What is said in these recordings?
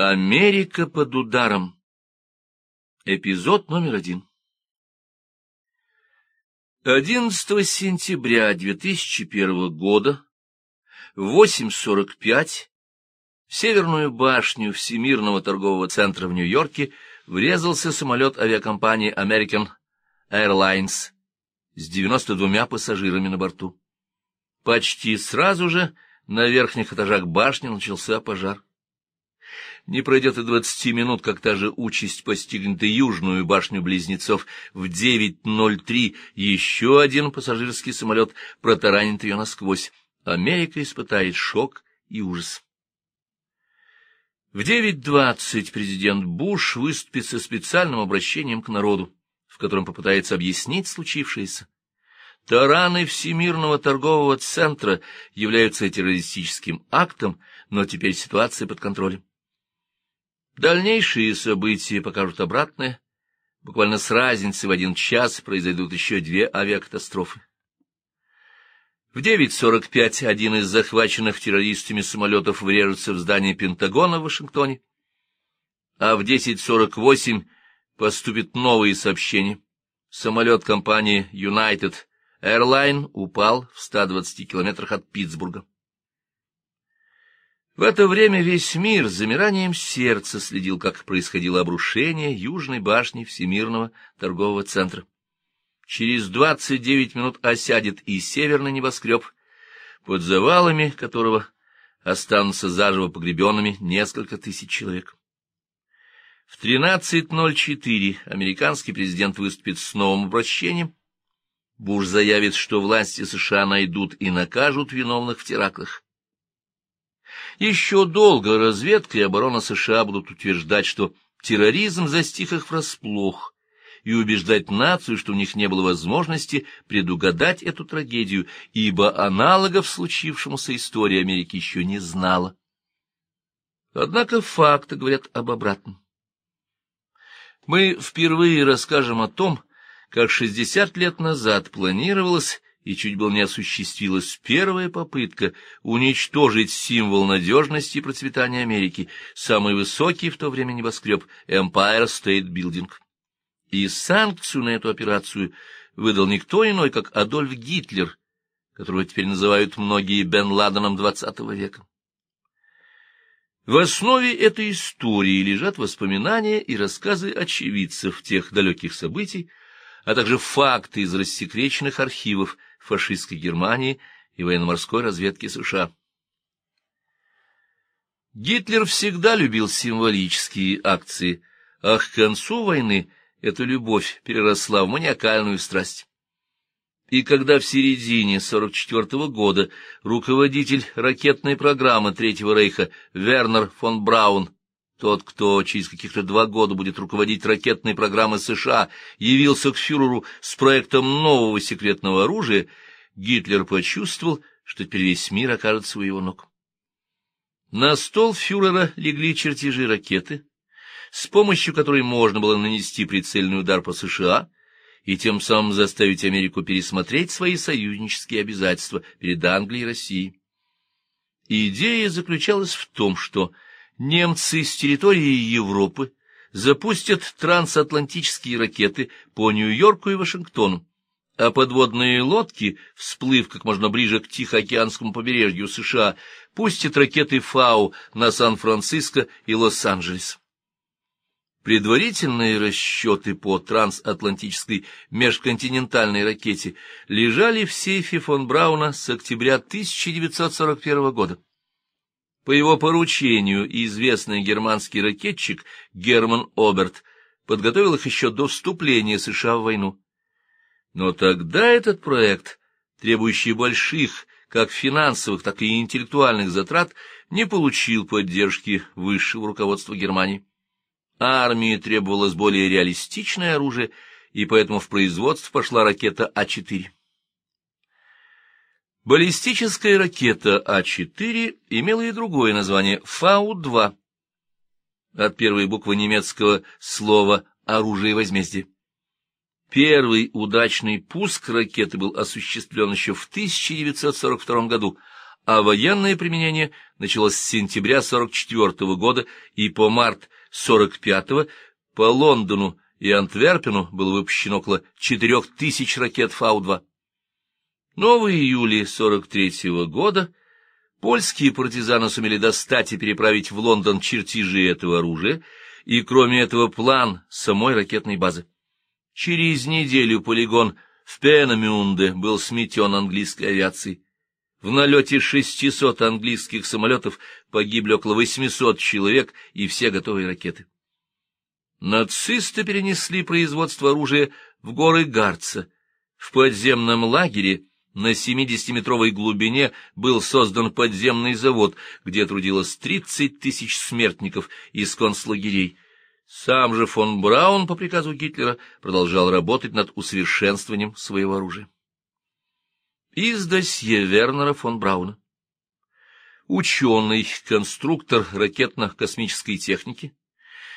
Америка под ударом. Эпизод номер один. 11 сентября 2001 года в 8.45 в Северную башню Всемирного торгового центра в Нью-Йорке врезался самолет авиакомпании American Airlines с 92 пассажирами на борту. Почти сразу же на верхних этажах башни начался пожар. Не пройдет и двадцати минут, как та же участь постигнет и южную башню-близнецов. В 9.03 еще один пассажирский самолет протаранит ее насквозь. Америка испытает шок и ужас. В 9.20 президент Буш выступит со специальным обращением к народу, в котором попытается объяснить случившееся. Тараны Всемирного торгового центра являются террористическим актом, но теперь ситуация под контролем. Дальнейшие события покажут обратное. Буквально с разницей в один час произойдут еще две авиакатастрофы. В 9.45 один из захваченных террористами самолетов врежется в здание Пентагона в Вашингтоне, а в 10.48 поступит новые сообщения. Самолет компании United Airline упал в 120 километрах от Питтсбурга. В это время весь мир с замиранием сердца следил, как происходило обрушение Южной башни Всемирного торгового центра. Через двадцать девять минут осядет и северный небоскреб, под завалами которого останутся заживо погребенными несколько тысяч человек. В 13.04 американский президент выступит с новым обращением. Буш заявит, что власти США найдут и накажут виновных в терактах. Еще долго разведка и оборона США будут утверждать, что терроризм застиг их врасплох, и убеждать нацию, что у них не было возможности предугадать эту трагедию, ибо аналогов случившемуся истории Америки еще не знала. Однако факты говорят об обратном. Мы впервые расскажем о том, как 60 лет назад планировалось и чуть было не осуществилась первая попытка уничтожить символ надежности и процветания Америки, самый высокий в то время небоскреб Empire State Building. И санкцию на эту операцию выдал никто иной, как Адольф Гитлер, которого теперь называют многие Бен Ладеном XX века. В основе этой истории лежат воспоминания и рассказы очевидцев тех далеких событий, а также факты из рассекреченных архивов фашистской Германии и военно-морской разведки США. Гитлер всегда любил символические акции, а к концу войны эта любовь переросла в маниакальную страсть. И когда в середине 44 -го года руководитель ракетной программы Третьего Рейха Вернер фон Браун тот, кто через каких-то два года будет руководить ракетной программой США, явился к фюреру с проектом нового секретного оружия, Гитлер почувствовал, что теперь весь мир окажется у его ног. На стол фюрера легли чертежи ракеты, с помощью которой можно было нанести прицельный удар по США и тем самым заставить Америку пересмотреть свои союзнические обязательства перед Англией и Россией. Идея заключалась в том, что немцы с территории Европы запустят трансатлантические ракеты по Нью-Йорку и Вашингтону, а подводные лодки, всплыв как можно ближе к Тихоокеанскому побережью США, пустят ракеты «Фау» на Сан-Франциско и Лос-Анджелес. Предварительные расчеты по трансатлантической межконтинентальной ракете лежали в сейфе фон Брауна с октября 1941 года. По его поручению известный германский ракетчик Герман Оберт подготовил их еще до вступления США в войну. Но тогда этот проект, требующий больших как финансовых, так и интеллектуальных затрат, не получил поддержки высшего руководства Германии. Армии требовалось более реалистичное оружие, и поэтому в производство пошла ракета А-4. Баллистическая ракета А-4 имела и другое название Фау-2 от первой буквы немецкого слова «оружие возмездия». Первый удачный пуск ракеты был осуществлен еще в 1942 году, а военное применение началось с сентября 44 года и по март 45 по Лондону и Антверпену было выпущено около 4000 ракет Фау-2. Но в июле 43 года польские партизаны сумели достать и переправить в Лондон чертежи этого оружия, и, кроме этого, план самой ракетной базы. Через неделю полигон в Пенамюнде был сметен английской авиацией. В налете 600 английских самолетов погибли около 800 человек и все готовые ракеты. Нацисты перенесли производство оружия в горы Гарца. В подземном лагере на 70-метровой глубине был создан подземный завод, где трудилось 30 тысяч смертников из концлагерей. Сам же фон Браун по приказу Гитлера продолжал работать над усовершенствованием своего оружия. Из досье Вернера фон Брауна. Ученый, конструктор ракетно-космической техники,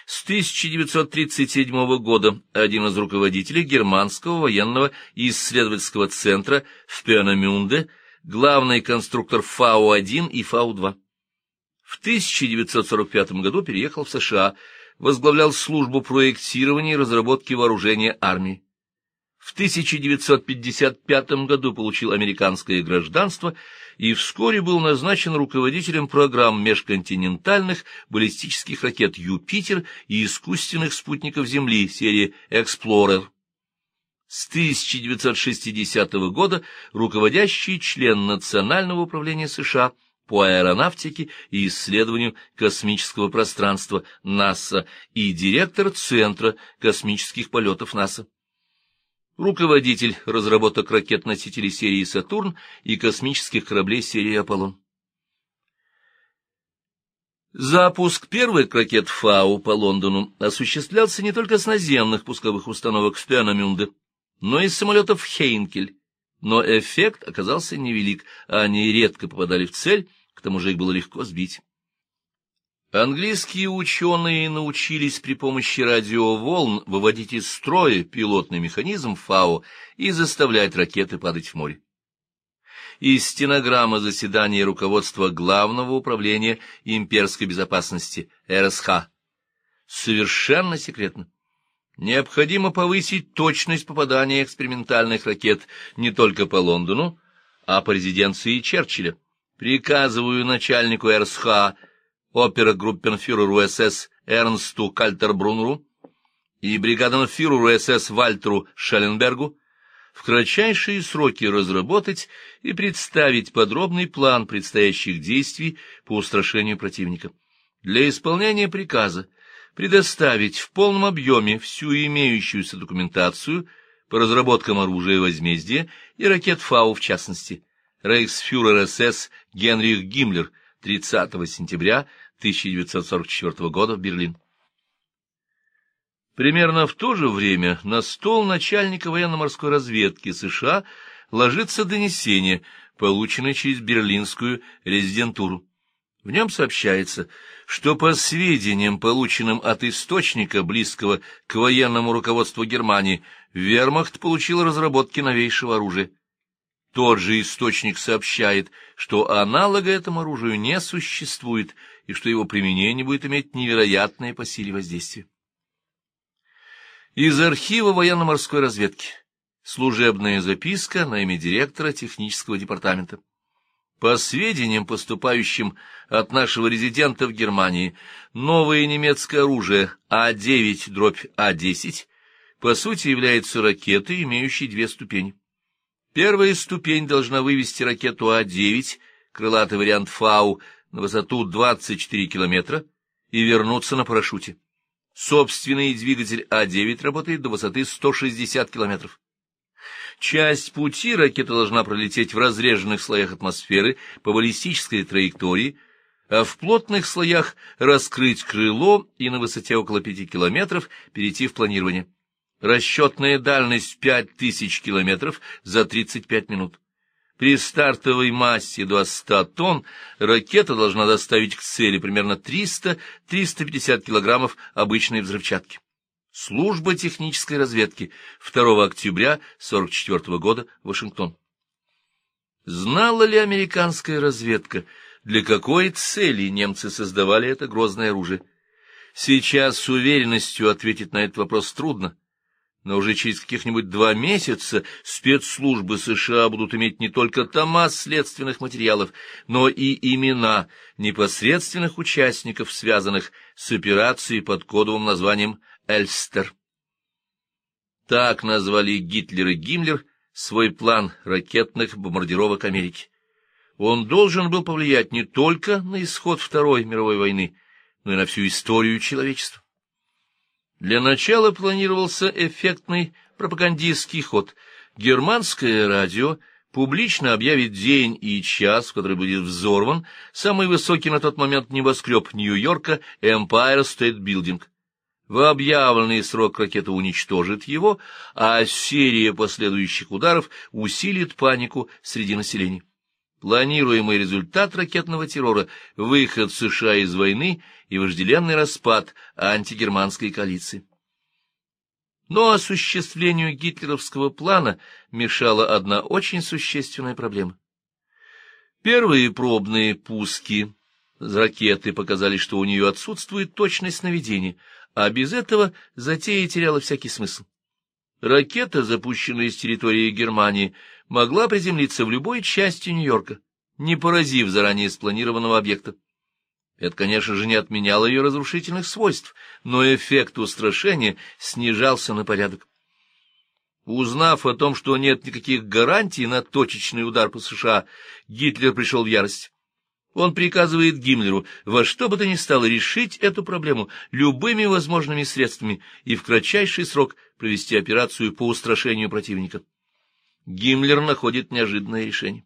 с 1937 года один из руководителей германского военного исследовательского центра в Пенамюнде, главный конструктор Фау-1 и Фау-2. В 1945 году переехал в США, возглавлял службу проектирования и разработки вооружения армии. В 1955 году получил американское гражданство и вскоре был назначен руководителем программ межконтинентальных баллистических ракет «Юпитер» и искусственных спутников Земли серии «Эксплорер». С 1960 года руководящий член Национального управления США по аэронавтике и исследованию космического пространства НАСА и директор Центра космических полетов НАСА руководитель разработок ракет-носителей серии «Сатурн» и космических кораблей серии «Аполлон». Запуск первых ракет «Фау» по Лондону осуществлялся не только с наземных пусковых установок в Пенамюнде, но и с самолетов «Хейнкель». Но эффект оказался невелик, а они редко попадали в цель, к тому же их было легко сбить. Английские ученые научились при помощи радиоволн выводить из строя пилотный механизм ФАО и заставлять ракеты падать в море. Из стенограммы заседания руководства Главного управления имперской безопасности РСХ. Совершенно секретно. Необходимо повысить точность попадания экспериментальных ракет не только по Лондону, а по резиденции Черчилля. Приказываю начальнику РСХ опергруппенфюреру СС Эрнсту Кальтербрунеру и бригаденфюреру СС Вальтеру Шелленбергу в кратчайшие сроки разработать и представить подробный план предстоящих действий по устрашению противника. Для исполнения приказа предоставить в полном объеме всю имеющуюся документацию по разработкам оружия возмездия и ракет ФАУ в частности. Рейхсфюрер СС Генрих Гиммлер 30 сентября 1944 года в Берлин. Примерно в то же время на стол начальника военно-морской разведки США ложится донесение, полученное через берлинскую резидентуру. В нем сообщается, что по сведениям, полученным от источника, близкого к военному руководству Германии, вермахт получил разработки новейшего оружия. Тот же источник сообщает, что аналога этому оружию не существует и что его применение будет иметь невероятное по силе воздействие. Из архива военно-морской разведки. Служебная записка на имя директора технического департамента. По сведениям, поступающим от нашего резидента в Германии, новое немецкое оружие А-9 дробь А-10 по сути является ракетой, имеющей две ступени. Первая ступень должна вывести ракету А-9, крылатый вариант Фау, на высоту 24 километра и вернуться на парашюте. Собственный двигатель А-9 работает до высоты 160 километров. Часть пути ракета должна пролететь в разреженных слоях атмосферы по баллистической траектории, а в плотных слоях раскрыть крыло и на высоте около 5 километров перейти в планирование. Расчетная дальность 5000 километров за 35 минут. При стартовой массе до 100 тонн ракета должна доставить к цели примерно 300-350 килограммов обычной взрывчатки. Служба технической разведки. 2 октября 1944 года. Вашингтон. Знала ли американская разведка, для какой цели немцы создавали это грозное оружие? Сейчас с уверенностью ответить на этот вопрос трудно, но уже через каких-нибудь два месяца спецслужбы США будут иметь не только тома следственных материалов, но и имена непосредственных участников, связанных с операцией под кодовым названием «Эльстер». Так назвали Гитлер и Гиммлер свой план ракетных бомбардировок Америки. Он должен был повлиять не только на исход Второй мировой войны, но и на всю историю человечества. Для начала планировался эффектный пропагандистский ход. Германское радио публично объявит день и час, в который будет взорван самый высокий на тот момент небоскреб Нью-Йорка Empire State Building. В объявленный срок ракета уничтожит его, а серия последующих ударов усилит панику среди населения. Планируемый результат ракетного террора — выход США из войны и вожделенный распад антигерманской коалиции. Но осуществлению гитлеровского плана мешала одна очень существенная проблема. Первые пробные пуски ракеты показали, что у нее отсутствует точность наведения — а без этого затея теряла всякий смысл. Ракета, запущенная с территории Германии, могла приземлиться в любой части Нью-Йорка, не поразив заранее спланированного объекта. Это, конечно же, не отменяло ее разрушительных свойств, но эффект устрашения снижался на порядок. Узнав о том, что нет никаких гарантий на точечный удар по США, Гитлер пришел в ярость. Он приказывает Гиммлеру во что бы то ни стало решить эту проблему любыми возможными средствами и в кратчайший срок провести операцию по устрашению противника. Гиммлер находит неожиданное решение.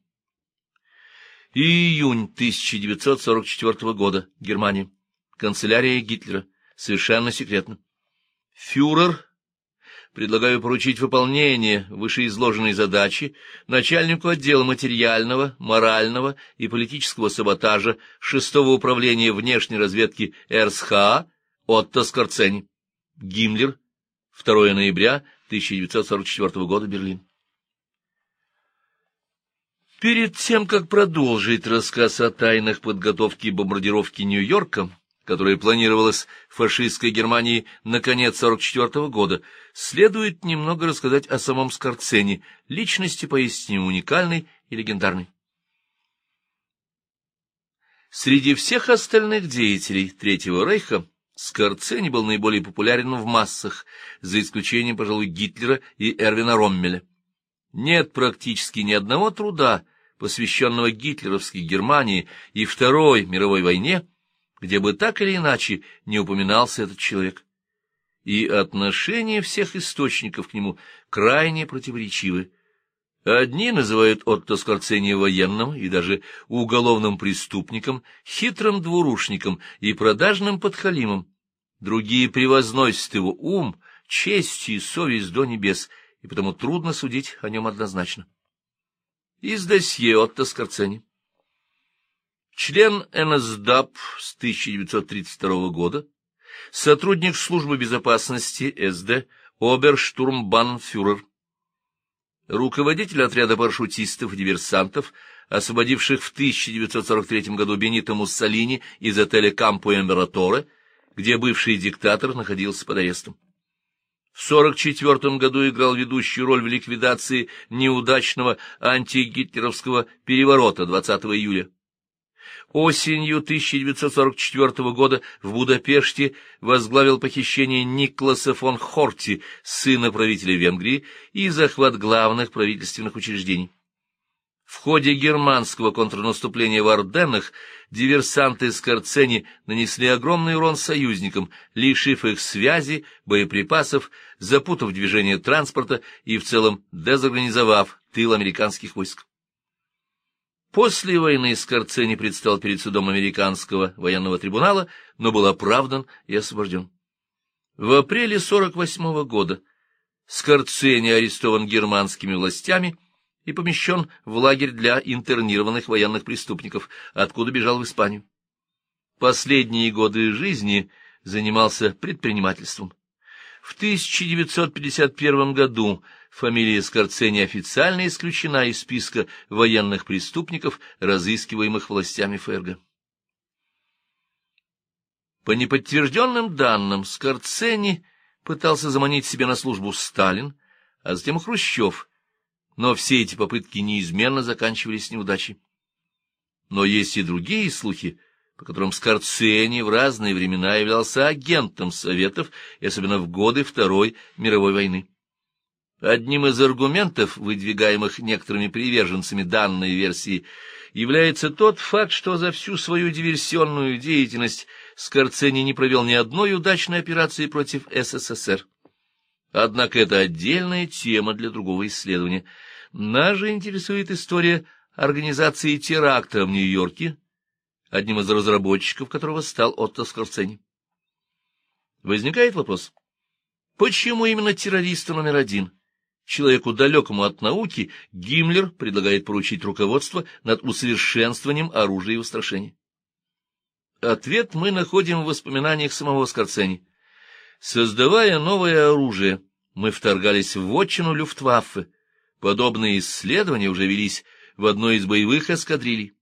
Июнь 1944 года. Германия. Канцелярия Гитлера. Совершенно секретно. Фюрер предлагаю поручить выполнение вышеизложенной задачи начальнику отдела материального, морального и политического саботажа шестого управления внешней разведки РСХА Отто Скорцени. Гиммлер. 2 ноября 1944 года. Берлин. Перед тем, как продолжить рассказ о тайнах подготовки бомбардировки Нью-Йорка, которая планировалась фашистской Германии на конец 44 года, следует немного рассказать о самом Скорцене, личности поистине уникальной и легендарной. Среди всех остальных деятелей Третьего Рейха Скорцени был наиболее популярен в массах, за исключением, пожалуй, Гитлера и Эрвина Роммеля. Нет практически ни одного труда, посвященного гитлеровской Германии и Второй мировой войне, где бы так или иначе не упоминался этот человек. И отношения всех источников к нему крайне противоречивы. Одни называют Отто Скорцени военным и даже уголовным преступником, хитрым двурушником и продажным подхалимом. Другие превозносят его ум, честь и совесть до небес, и потому трудно судить о нем однозначно. Из досье Отто Скорцени. Член НСДАП с 1932 года, сотрудник службы безопасности СД, оберштурмбанфюрер, руководитель отряда парашютистов и диверсантов, освободивших в 1943 году Бенито Муссолини из отеля Кампо Эмператоре, где бывший диктатор находился под арестом. В 1944 году играл ведущую роль в ликвидации неудачного антигитлеровского переворота 20 июля. Осенью 1944 года в Будапеште возглавил похищение Никласа фон Хорти, сына правителя Венгрии, и захват главных правительственных учреждений. В ходе германского контрнаступления в Орденнах диверсанты Скорцени нанесли огромный урон союзникам, лишив их связи, боеприпасов, запутав движение транспорта и в целом дезорганизовав тыл американских войск. После войны Скорцени предстал перед судом американского военного трибунала, но был оправдан и освобожден. В апреле 48 -го года Скорцени арестован германскими властями и помещен в лагерь для интернированных военных преступников, откуда бежал в Испанию. Последние годы жизни занимался предпринимательством. В 1951 году фамилия Скорцени официально исключена из списка военных преступников, разыскиваемых властями ФРГ. По неподтвержденным данным, Скорцени пытался заманить себе на службу Сталин, а затем Хрущев, но все эти попытки неизменно заканчивались неудачей. Но есть и другие слухи, по которым Скорцени в разные времена являлся агентом Советов, и особенно в годы Второй мировой войны. Одним из аргументов, выдвигаемых некоторыми приверженцами данной версии, является тот факт, что за всю свою диверсионную деятельность Скорцени не провел ни одной удачной операции против СССР. Однако это отдельная тема для другого исследования. Нас же интересует история организации теракта в Нью-Йорке, одним из разработчиков которого стал Отто Скорцени. Возникает вопрос, почему именно террористу номер один, человеку далекому от науки, Гиммлер предлагает поручить руководство над усовершенствованием оружия и устрашения? Ответ мы находим в воспоминаниях самого Скорцени. Создавая новое оружие, мы вторгались в вотчину Люфтваффе. Подобные исследования уже велись в одной из боевых эскадрилей.